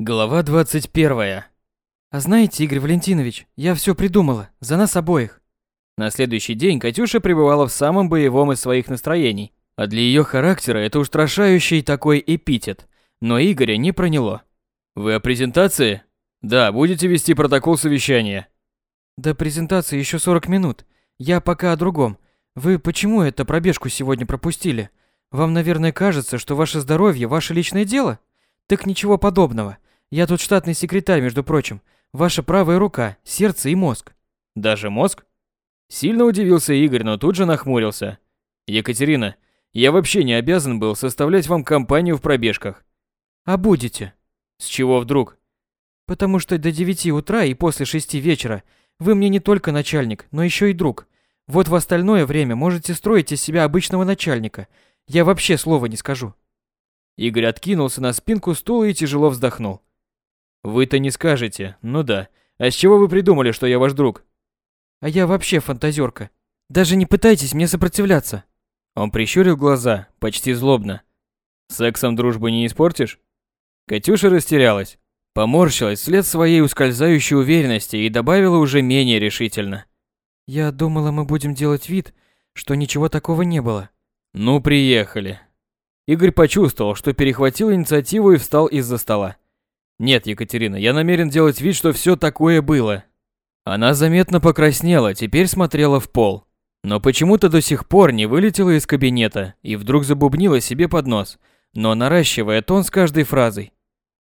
Глава 21. А знаете, Игорь Валентинович, я все придумала, за нас обоих. На следующий день Катюша пребывала в самом боевом из своих настроений. А для ее характера это устрашающий такой эпитет. Но Игоря не проняло. Вы о презентации? Да, будете вести протокол совещания. До презентации еще 40 минут. Я пока о другом. Вы почему это пробежку сегодня пропустили? Вам, наверное, кажется, что ваше здоровье – ваше личное дело? Так ничего подобного. Я тут штатный секретарь, между прочим. Ваша правая рука, сердце и мозг. Даже мозг? Сильно удивился Игорь, но тут же нахмурился. Екатерина, я вообще не обязан был составлять вам компанию в пробежках. А будете? С чего вдруг? Потому что до 9 утра и после 6 вечера вы мне не только начальник, но еще и друг. Вот в остальное время можете строить из себя обычного начальника. Я вообще слова не скажу. Игорь откинулся на спинку стула и тяжело вздохнул. Вы-то не скажете, ну да. А с чего вы придумали, что я ваш друг? А я вообще фантазерка. Даже не пытайтесь мне сопротивляться. Он прищурил глаза, почти злобно. Сексом дружбу не испортишь? Катюша растерялась, поморщилась вслед своей ускользающей уверенности и добавила уже менее решительно. Я думала, мы будем делать вид, что ничего такого не было. Ну, приехали. Игорь почувствовал, что перехватил инициативу и встал из-за стола. Нет, Екатерина, я намерен делать вид, что все такое было. Она заметно покраснела, теперь смотрела в пол. Но почему-то до сих пор не вылетела из кабинета и вдруг забубнила себе под нос, но наращивая тон с каждой фразой.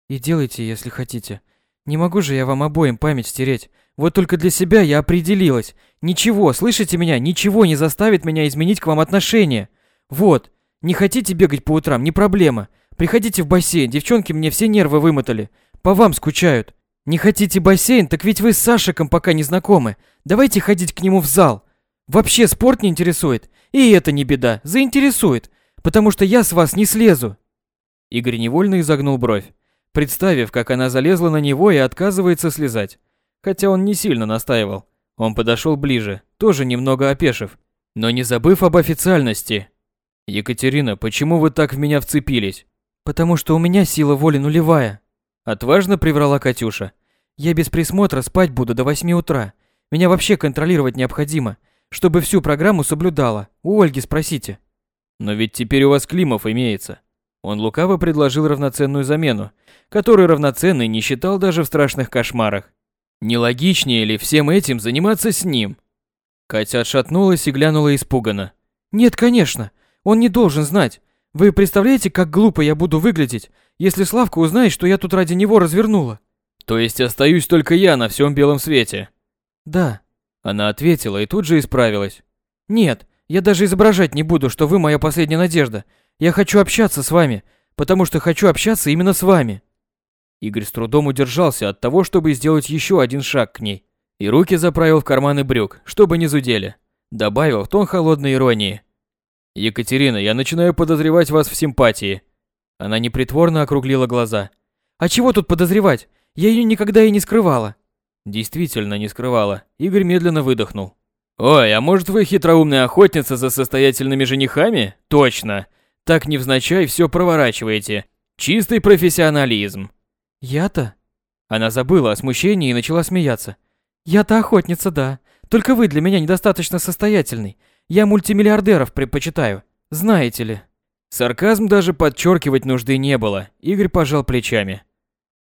И делайте, если хотите. Не могу же я вам обоим память стереть. Вот только для себя я определилась. Ничего, слышите меня, ничего не заставит меня изменить к вам отношение. Вот, не хотите бегать по утрам, не проблема. Приходите в бассейн, девчонки мне все нервы вымотали. По вам скучают. Не хотите бассейн, так ведь вы с Сашиком пока не знакомы. Давайте ходить к нему в зал. Вообще спорт не интересует. И это не беда, заинтересует. Потому что я с вас не слезу. Игорь невольно изогнул бровь, представив, как она залезла на него и отказывается слезать. Хотя он не сильно настаивал. Он подошел ближе, тоже немного опешив, но не забыв об официальности. «Екатерина, почему вы так в меня вцепились?» «Потому что у меня сила воли нулевая», — отважно приврала Катюша. «Я без присмотра спать буду до восьми утра. Меня вообще контролировать необходимо, чтобы всю программу соблюдала. У Ольги спросите». «Но ведь теперь у вас Климов имеется». Он лукаво предложил равноценную замену, которую равноценный не считал даже в страшных кошмарах. Нелогичнее ли всем этим заниматься с ним? Катя отшатнулась и глянула испуганно. «Нет, конечно. Он не должен знать. Вы представляете, как глупо я буду выглядеть, если Славка узнает, что я тут ради него развернула? То есть остаюсь только я на всем белом свете? Да. Она ответила и тут же исправилась. Нет, я даже изображать не буду, что вы моя последняя надежда. Я хочу общаться с вами, потому что хочу общаться именно с вами. Игорь с трудом удержался от того, чтобы сделать еще один шаг к ней, и руки заправил в карманы брюк, чтобы не зудели. Добавил в тон холодной иронии. «Екатерина, я начинаю подозревать вас в симпатии». Она непритворно округлила глаза. «А чего тут подозревать? Я ее никогда и не скрывала». Действительно не скрывала. Игорь медленно выдохнул. «Ой, а может вы хитроумная охотница за состоятельными женихами? Точно. Так невзначай все проворачиваете. Чистый профессионализм». «Я-то?» Она забыла о смущении и начала смеяться. «Я-то охотница, да. Только вы для меня недостаточно состоятельный. Я мультимиллиардеров предпочитаю, знаете ли. Сарказм даже подчеркивать нужды не было. Игорь пожал плечами.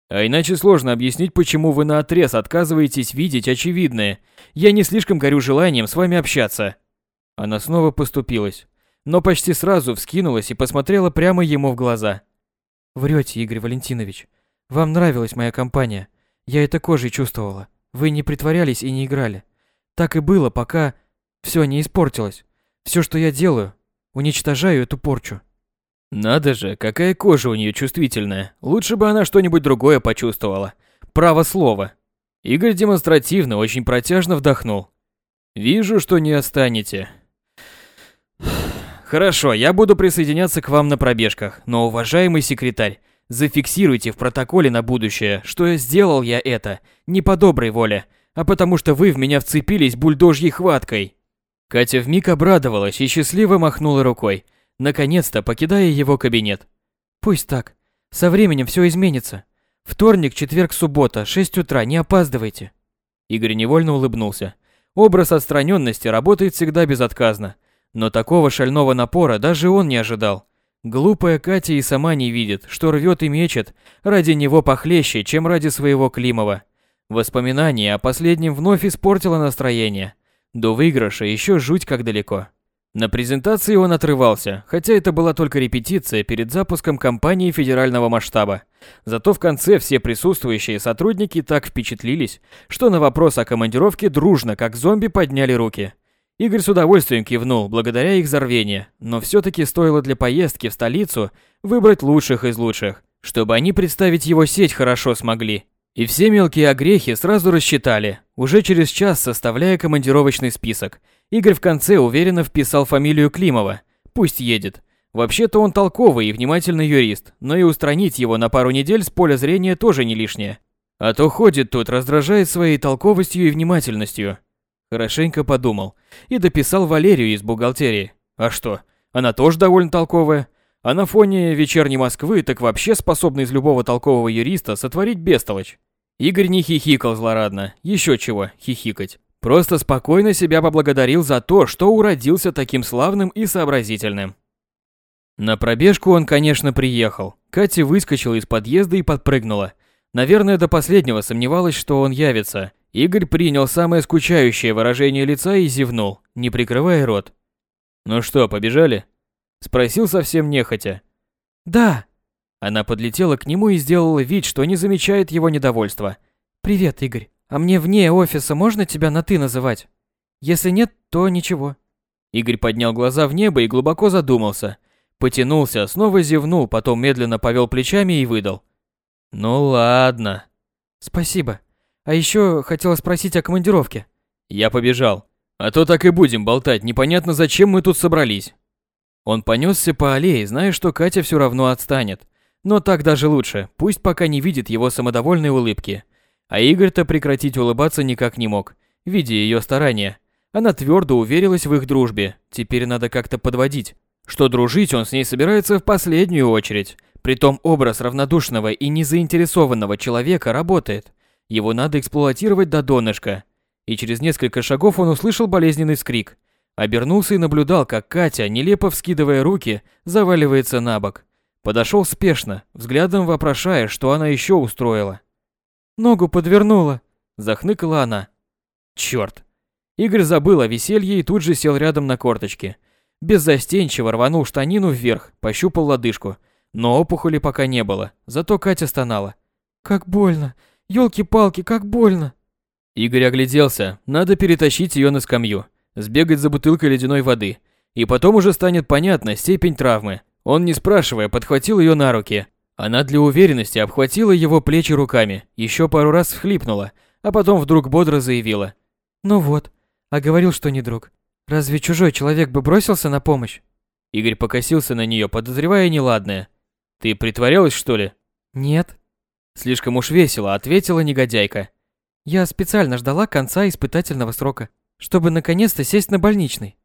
А иначе сложно объяснить, почему вы наотрез отказываетесь видеть очевидное. Я не слишком горю желанием с вами общаться. Она снова поступилась, но почти сразу вскинулась и посмотрела прямо ему в глаза. Врете, Игорь Валентинович. Вам нравилась моя компания. Я это кожей чувствовала. Вы не притворялись и не играли. Так и было, пока все не испортилось. Все, что я делаю, уничтожаю эту порчу. Надо же, какая кожа у нее чувствительная. Лучше бы она что-нибудь другое почувствовала. Право слово. Игорь демонстративно, очень протяжно вдохнул. Вижу, что не останете. Хорошо, я буду присоединяться к вам на пробежках, но, уважаемый секретарь, зафиксируйте в протоколе на будущее, что сделал я это не по доброй воле, а потому что вы в меня вцепились бульдожьей хваткой. Катя вмиг обрадовалась и счастливо махнула рукой, наконец-то покидая его кабинет. Пусть так. Со временем все изменится. Вторник, четверг, суббота, 6 утра, не опаздывайте. Игорь невольно улыбнулся. Образ отстраненности работает всегда безотказно. Но такого шального напора даже он не ожидал. Глупая Катя и сама не видит, что рвет и мечет ради него похлеще, чем ради своего Климова. Воспоминание о последнем вновь испортило настроение. До выигрыша еще жуть как далеко. На презентации он отрывался, хотя это была только репетиция перед запуском кампании федерального масштаба. Зато в конце все присутствующие сотрудники так впечатлились, что на вопрос о командировке дружно, как зомби, подняли руки. Игорь с удовольствием кивнул, благодаря их зарвению, но все-таки стоило для поездки в столицу выбрать лучших из лучших, чтобы они представить его сеть хорошо смогли. И все мелкие огрехи сразу рассчитали, уже через час составляя командировочный список – Игорь в конце уверенно вписал фамилию Климова. Пусть едет. Вообще-то он толковый и внимательный юрист, но и устранить его на пару недель с поля зрения тоже не лишнее. А то ходит тут, раздражает своей толковостью и внимательностью. Хорошенько подумал и дописал Валерию из бухгалтерии. А что, она тоже довольно толковая. А на фоне вечерней Москвы так вообще способна из любого толкового юриста сотворить бестолочь. Игорь не хихикал злорадно, еще чего хихикать. Просто спокойно себя поблагодарил за то, что уродился таким славным и сообразительным. На пробежку он, конечно, приехал. Катя выскочила из подъезда и подпрыгнула. Наверное, до последнего сомневалась, что он явится. Игорь принял самое скучающее выражение лица и зевнул, не прикрывая рот. «Ну что, побежали?» Спросил совсем нехотя. «Да». Она подлетела к нему и сделала вид, что не замечает его недовольства. «Привет, Игорь». А мне вне офиса можно тебя на «ты» называть? Если нет, то ничего. Игорь поднял глаза в небо и глубоко задумался. Потянулся, снова зевнул, потом медленно повел плечами и выдал. «Ну ладно». «Спасибо. А еще хотела спросить о командировке». «Я побежал. А то так и будем болтать, непонятно зачем мы тут собрались». Он понесся по аллее, зная, что Катя все равно отстанет. Но так даже лучше, пусть пока не видит его самодовольной улыбки. А Игорь-то прекратить улыбаться никак не мог, видя ее старания. Она твердо уверилась в их дружбе, теперь надо как-то подводить, что дружить он с ней собирается в последнюю очередь. Притом образ равнодушного и незаинтересованного человека работает. Его надо эксплуатировать до донышка. И через несколько шагов он услышал болезненный скрик. Обернулся и наблюдал, как Катя, нелепо вскидывая руки, заваливается на бок. Подошел спешно, взглядом вопрошая, что она еще устроила. Ногу подвернула, захныкала она. Черт. Игорь забыл о веселье и тут же сел рядом на корточки. Беззастенчиво рванул штанину вверх, пощупал лодыжку. Но опухоли пока не было, зато Катя стонала. Как больно. Ёлки-палки, как больно. Игорь огляделся. Надо перетащить ее на скамью, сбегать за бутылкой ледяной воды. И потом уже станет понятна степень травмы. Он, не спрашивая, подхватил ее на руки, она для уверенности обхватила его плечи руками, еще пару раз всхлипнула, а потом вдруг бодро заявила. «Ну вот, а говорил, что не друг. Разве чужой человек бы бросился на помощь?» Игорь покосился на нее, подозревая неладное. «Ты притворялась, что ли?» «Нет». Слишком уж весело, ответила негодяйка. «Я специально ждала конца испытательного срока, чтобы наконец-то сесть на больничный».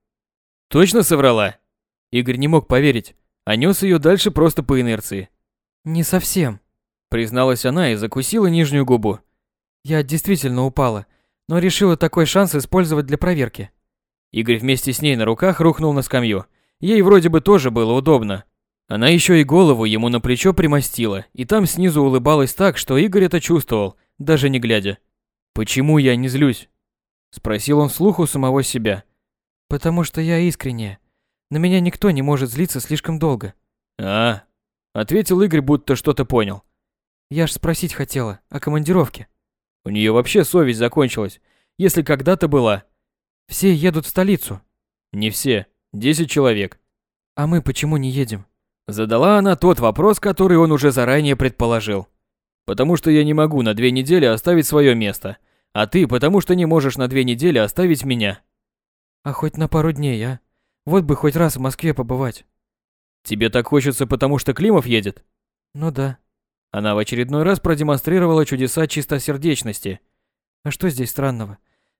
«Точно соврала?» Игорь не мог поверить, а нес ее дальше просто по инерции. «Не совсем», — призналась она и закусила нижнюю губу. «Я действительно упала, но решила такой шанс использовать для проверки». Игорь вместе с ней на руках рухнул на скамью. Ей вроде бы тоже было удобно. Она еще и голову ему на плечо примостила, и там снизу улыбалась так, что Игорь это чувствовал, даже не глядя. «Почему я не злюсь?» Спросил он вслух у самого себя. «Потому что я искренне. На меня никто не может злиться слишком долго». «А, Ответил Игорь, будто что-то понял. Я ж спросить хотела о командировке. У нее вообще совесть закончилась, если когда-то была. Все едут в столицу. Не все, десять человек. А мы почему не едем? Задала она тот вопрос, который он уже заранее предположил. Потому что я не могу на две недели оставить свое место, а ты потому что не можешь на две недели оставить меня. А хоть на пару дней, а? Вот бы хоть раз в Москве побывать. Тебе так хочется, потому что Климов едет? Ну да. Она в очередной раз продемонстрировала чудеса чистосердечности. А что здесь странного?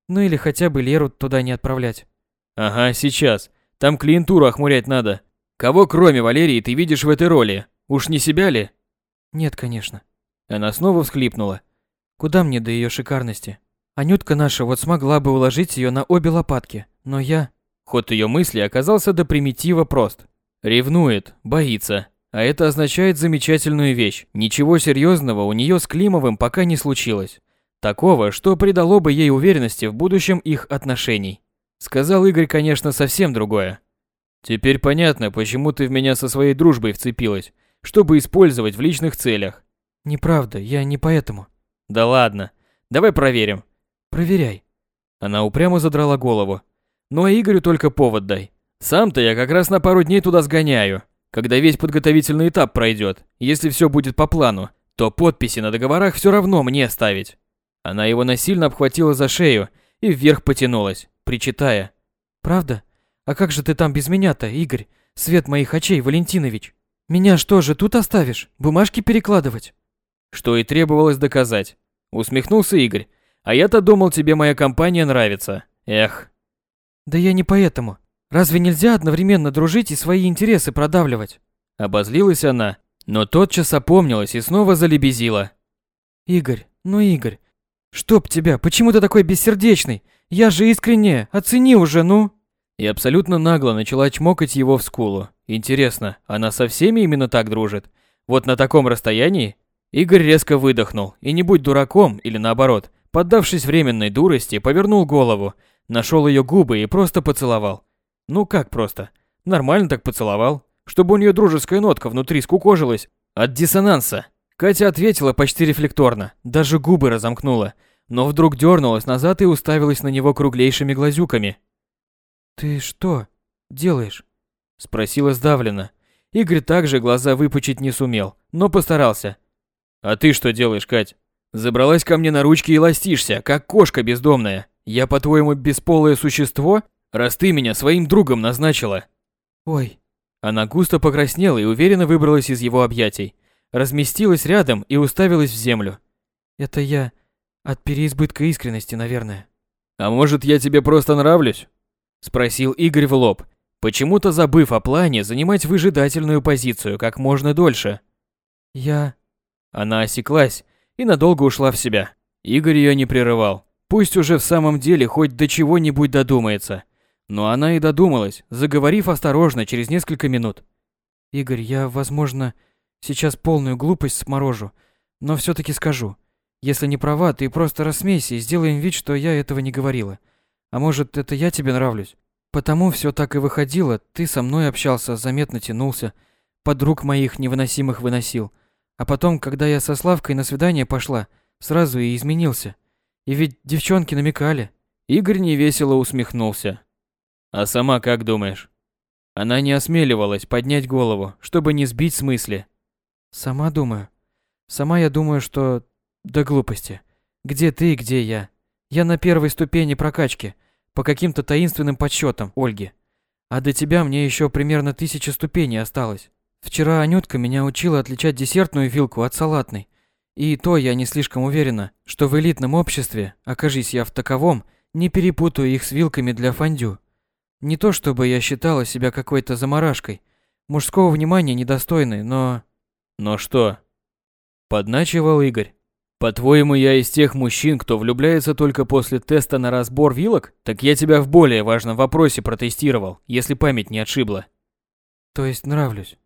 Ну или хотя бы Леру туда не отправлять. Ага, сейчас. Там клиентуру охмурять надо. Кого кроме Валерии ты видишь в этой роли? Уж не себя ли? Нет, конечно. Она снова всхлипнула. Куда мне до ее шикарности? Анютка наша вот смогла бы уложить ее на обе лопатки, но я... Ход ее мысли оказался до примитива прост. Ревнует, боится. А это означает замечательную вещь. Ничего серьезного у нее с Климовым пока не случилось. Такого, что придало бы ей уверенности в будущем их отношений. Сказал Игорь, конечно, совсем другое. Теперь понятно, почему ты в меня со своей дружбой вцепилась, чтобы использовать в личных целях. Неправда, я не поэтому. Да ладно. Давай проверим. Проверяй. Она упрямо задрала голову. Ну а Игорю только повод дай. Сам-то я как раз на пару дней туда сгоняю. Когда весь подготовительный этап пройдет, если все будет по плану, то подписи на договорах все равно мне ставить. Она его насильно обхватила за шею и вверх потянулась, причитая. «Правда? А как же ты там без меня-то, Игорь? Свет моих очей, Валентинович. Меня что же тут оставишь? Бумажки перекладывать?» Что и требовалось доказать. Усмехнулся Игорь. «А я-то думал, тебе моя компания нравится. Эх». «Да я не поэтому. Разве нельзя одновременно дружить и свои интересы продавливать? Обозлилась она, но тотчас опомнилась и снова залебезила. Игорь, ну Игорь, чтоб тебя, почему ты такой бессердечный? Я же искренне, оцени уже, ну. И абсолютно нагло начала чмокать его в скулу. Интересно, она со всеми именно так дружит? Вот на таком расстоянии? Игорь резко выдохнул, и не будь дураком, или наоборот, поддавшись временной дурости, повернул голову, нашел ее губы и просто поцеловал. Ну как просто? Нормально так поцеловал, чтобы у нее дружеская нотка внутри скукожилась от диссонанса. Катя ответила почти рефлекторно, даже губы разомкнула, но вдруг дернулась назад и уставилась на него круглейшими глазюками. «Ты что делаешь?» – спросила сдавленно. Игорь также глаза выпучить не сумел, но постарался. «А ты что делаешь, Кать? Забралась ко мне на ручки и ластишься, как кошка бездомная. Я, по-твоему, бесполое существо?» раз ты меня своим другом назначила. Ой. Она густо покраснела и уверенно выбралась из его объятий, разместилась рядом и уставилась в землю. Это я от переизбытка искренности, наверное. А может, я тебе просто нравлюсь? спросил Игорь в лоб, почему-то забыв о плане занимать выжидательную позицию как можно дольше. Я Она осеклась и надолго ушла в себя. Игорь ее не прерывал. Пусть уже в самом деле хоть до чего-нибудь додумается. Но она и додумалась, заговорив осторожно через несколько минут. «Игорь, я, возможно, сейчас полную глупость сморожу, но все таки скажу. Если не права, ты просто рассмейся и сделаем вид, что я этого не говорила. А может, это я тебе нравлюсь? Потому все так и выходило, ты со мной общался, заметно тянулся, подруг моих невыносимых выносил. А потом, когда я со Славкой на свидание пошла, сразу и изменился. И ведь девчонки намекали». Игорь невесело усмехнулся. А сама как думаешь? Она не осмеливалась поднять голову, чтобы не сбить с мысли. Сама думаю. Сама я думаю, что... до глупости. Где ты, где я? Я на первой ступени прокачки, по каким-то таинственным подсчетам Ольги. А до тебя мне еще примерно тысяча ступеней осталось. Вчера Анютка меня учила отличать десертную вилку от салатной. И то я не слишком уверена, что в элитном обществе, окажись я в таковом, не перепутаю их с вилками для фондю. Не то чтобы я считала себя какой-то заморашкой, мужского внимания недостойной, но... Но что? Подначивал Игорь. По-твоему, я из тех мужчин, кто влюбляется только после теста на разбор вилок? Так я тебя в более важном вопросе протестировал, если память не отшибла. То есть нравлюсь?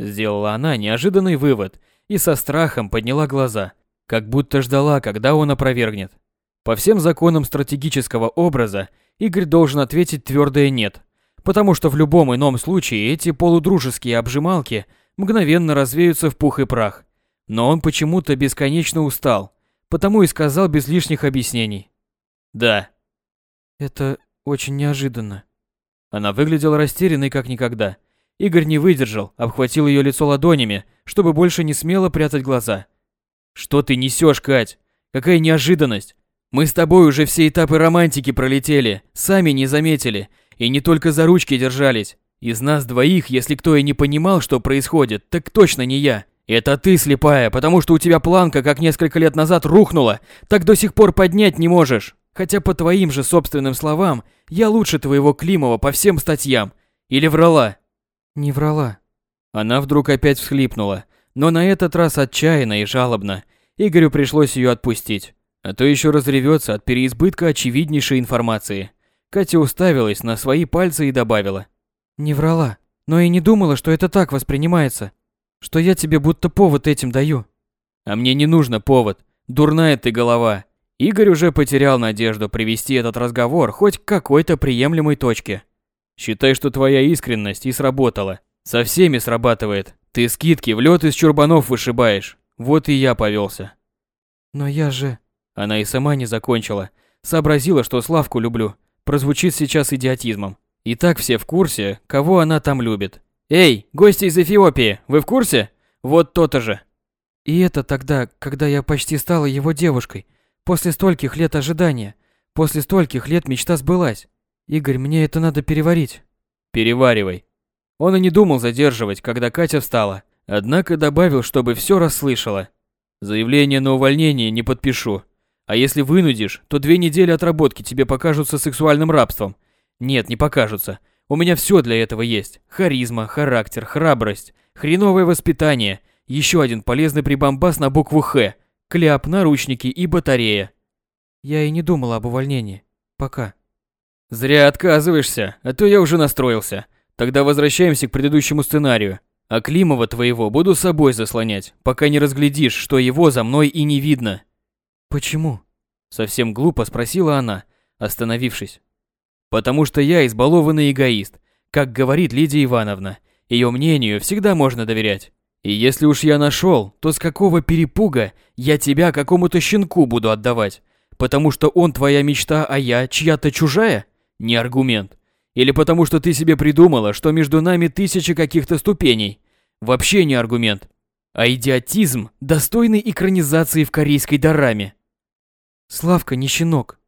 Сделала она неожиданный вывод и со страхом подняла глаза, как будто ждала, когда он опровергнет. По всем законам стратегического образа Игорь должен ответить твердое «нет», потому что в любом ином случае эти полудружеские обжималки мгновенно развеются в пух и прах. Но он почему-то бесконечно устал, потому и сказал без лишних объяснений. «Да». «Это очень неожиданно». Она выглядела растерянной как никогда. Игорь не выдержал, обхватил ее лицо ладонями, чтобы больше не смело прятать глаза. «Что ты несешь, Кать? Какая неожиданность! Мы с тобой уже все этапы романтики пролетели, сами не заметили, и не только за ручки держались. Из нас двоих, если кто и не понимал, что происходит, так точно не я. Это ты слепая, потому что у тебя планка, как несколько лет назад, рухнула, так до сих пор поднять не можешь. Хотя по твоим же собственным словам, я лучше твоего Климова по всем статьям. Или врала? Не врала. Она вдруг опять всхлипнула, но на этот раз отчаянно и жалобно, Игорю пришлось ее отпустить. А то еще разревется от переизбытка очевиднейшей информации. Катя уставилась на свои пальцы и добавила. Не врала, но и не думала, что это так воспринимается. Что я тебе будто повод этим даю. А мне не нужно повод. Дурная ты голова. Игорь уже потерял надежду привести этот разговор хоть к какой-то приемлемой точке. Считай, что твоя искренность и сработала. Со всеми срабатывает. Ты скидки в лед из чурбанов вышибаешь. Вот и я повелся. Но я же... Она и сама не закончила. Сообразила, что Славку люблю. Прозвучит сейчас идиотизмом. И так все в курсе, кого она там любит. Эй, гости из Эфиопии, вы в курсе? Вот то-то же. И это тогда, когда я почти стала его девушкой. После стольких лет ожидания. После стольких лет мечта сбылась. Игорь, мне это надо переварить. Переваривай. Он и не думал задерживать, когда Катя встала. Однако добавил, чтобы все расслышала. Заявление на увольнение не подпишу. А если вынудишь, то две недели отработки тебе покажутся сексуальным рабством. Нет, не покажутся. У меня все для этого есть. Харизма, характер, храбрость, хреновое воспитание, еще один полезный прибамбас на букву «Х», кляп, наручники и батарея. Я и не думала об увольнении. Пока. Зря отказываешься, а то я уже настроился. Тогда возвращаемся к предыдущему сценарию. А Климова твоего буду собой заслонять, пока не разглядишь, что его за мной и не видно. Почему? Совсем глупо спросила она, остановившись. Потому что я избалованный эгоист, как говорит Лидия Ивановна. Ее мнению всегда можно доверять. И если уж я нашел, то с какого перепуга я тебя какому-то щенку буду отдавать? Потому что он твоя мечта, а я чья-то чужая? Не аргумент. Или потому что ты себе придумала, что между нами тысячи каких-то ступеней? Вообще не аргумент. А идиотизм, достойный экранизации в корейской дораме. Славка не щенок.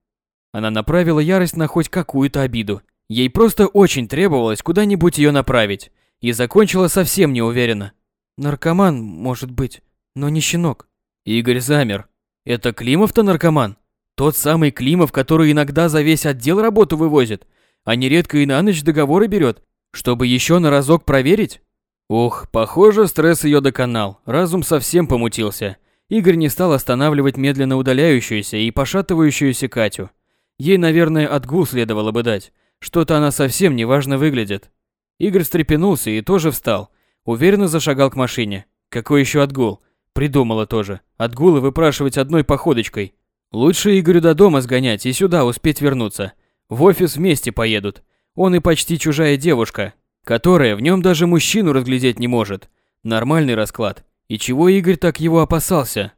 Она направила ярость на хоть какую-то обиду. Ей просто очень требовалось куда-нибудь ее направить. И закончила совсем неуверенно. Наркоман, может быть, но не щенок. Игорь замер. Это Климов-то наркоман? Тот самый Климов, который иногда за весь отдел работу вывозит, а нередко и на ночь договоры берет, чтобы еще на разок проверить? Ух, похоже, стресс ее доконал, разум совсем помутился. Игорь не стал останавливать медленно удаляющуюся и пошатывающуюся Катю. Ей, наверное, отгул следовало бы дать. Что-то она совсем неважно выглядит. Игорь встрепенулся и тоже встал. Уверенно зашагал к машине. Какой еще отгул? Придумала тоже. Отгулы выпрашивать одной походочкой. Лучше Игорю до дома сгонять и сюда успеть вернуться. В офис вместе поедут. Он и почти чужая девушка, которая в нем даже мужчину разглядеть не может. Нормальный расклад. И чего Игорь так его опасался?